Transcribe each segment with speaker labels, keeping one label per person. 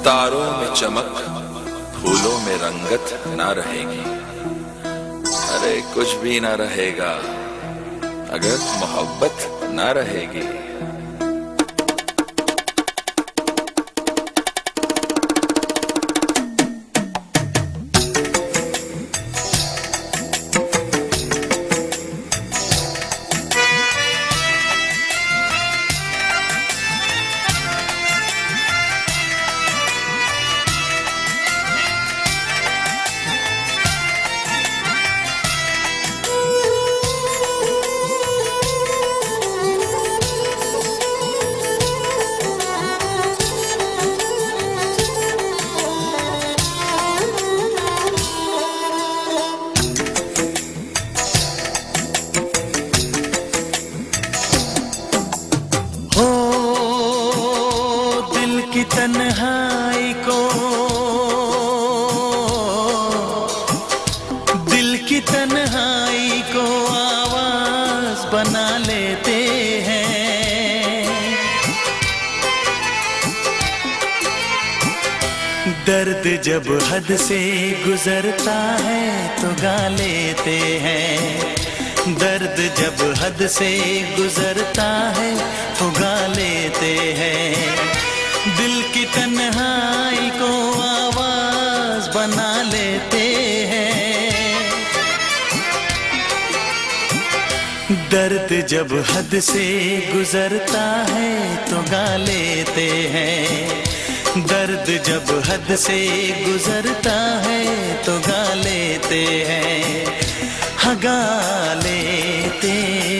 Speaker 1: तारों में चमक, फूलों में रंगत ना रहेगी। अरे, कुछ भी ना रहेगा, अगर मोहब्बत ना रहेगी।
Speaker 2: तन्हाई को। दिल की तन्हाई को आवाज़ बना लेते हैं। दर्द जब हद से गुजरता है तो गा लेते हैं। दर्द जब हद से गुजरता है तो गा लेते हैं। दिल की तन्हाई को आवाज़ बना लेते हैं। दर्द जब हद से गुजरता है तो गा लेते हैं। दर्द जब हद से गुजरता है तो गा लेते हैं। हगा लेते हैं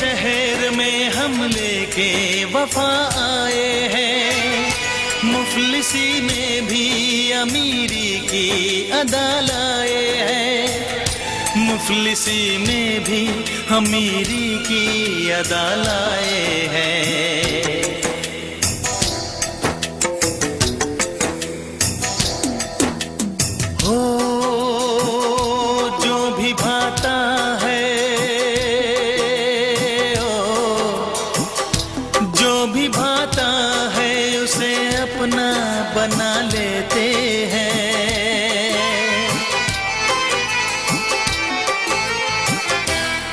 Speaker 2: शहर में हम लेके वफा आए हैं। मुफलिसी में भी अमीरी की अदा लाए हैं। मुफलिसी में भी अमीरी की अदा लाए हैं। हो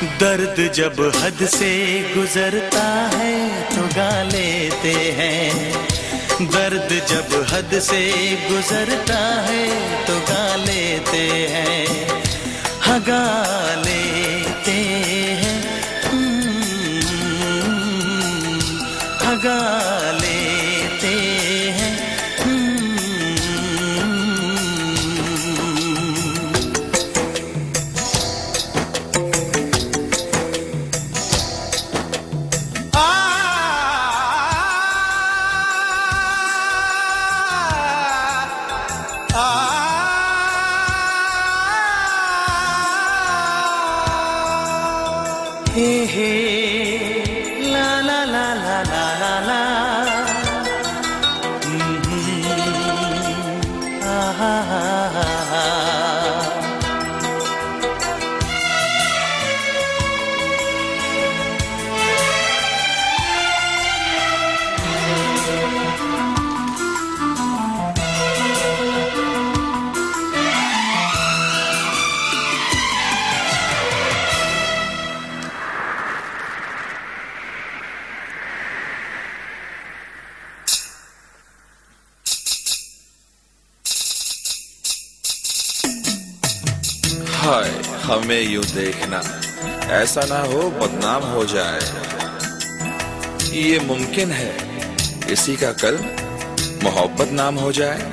Speaker 2: दर्द जब हद से गुजरता है तो गा लेते हैं। दर्द जब हद से गुजरता है तो गा लेते हैं। हगा लेते हैं। हम्म, हगा लेते हे हे।
Speaker 1: हाय, हमें यू देखना। ऐसा ना हो बदनाम हो जाए। ये मुमकिन है, इसी का कल मोहब्बत नाम हो जाए।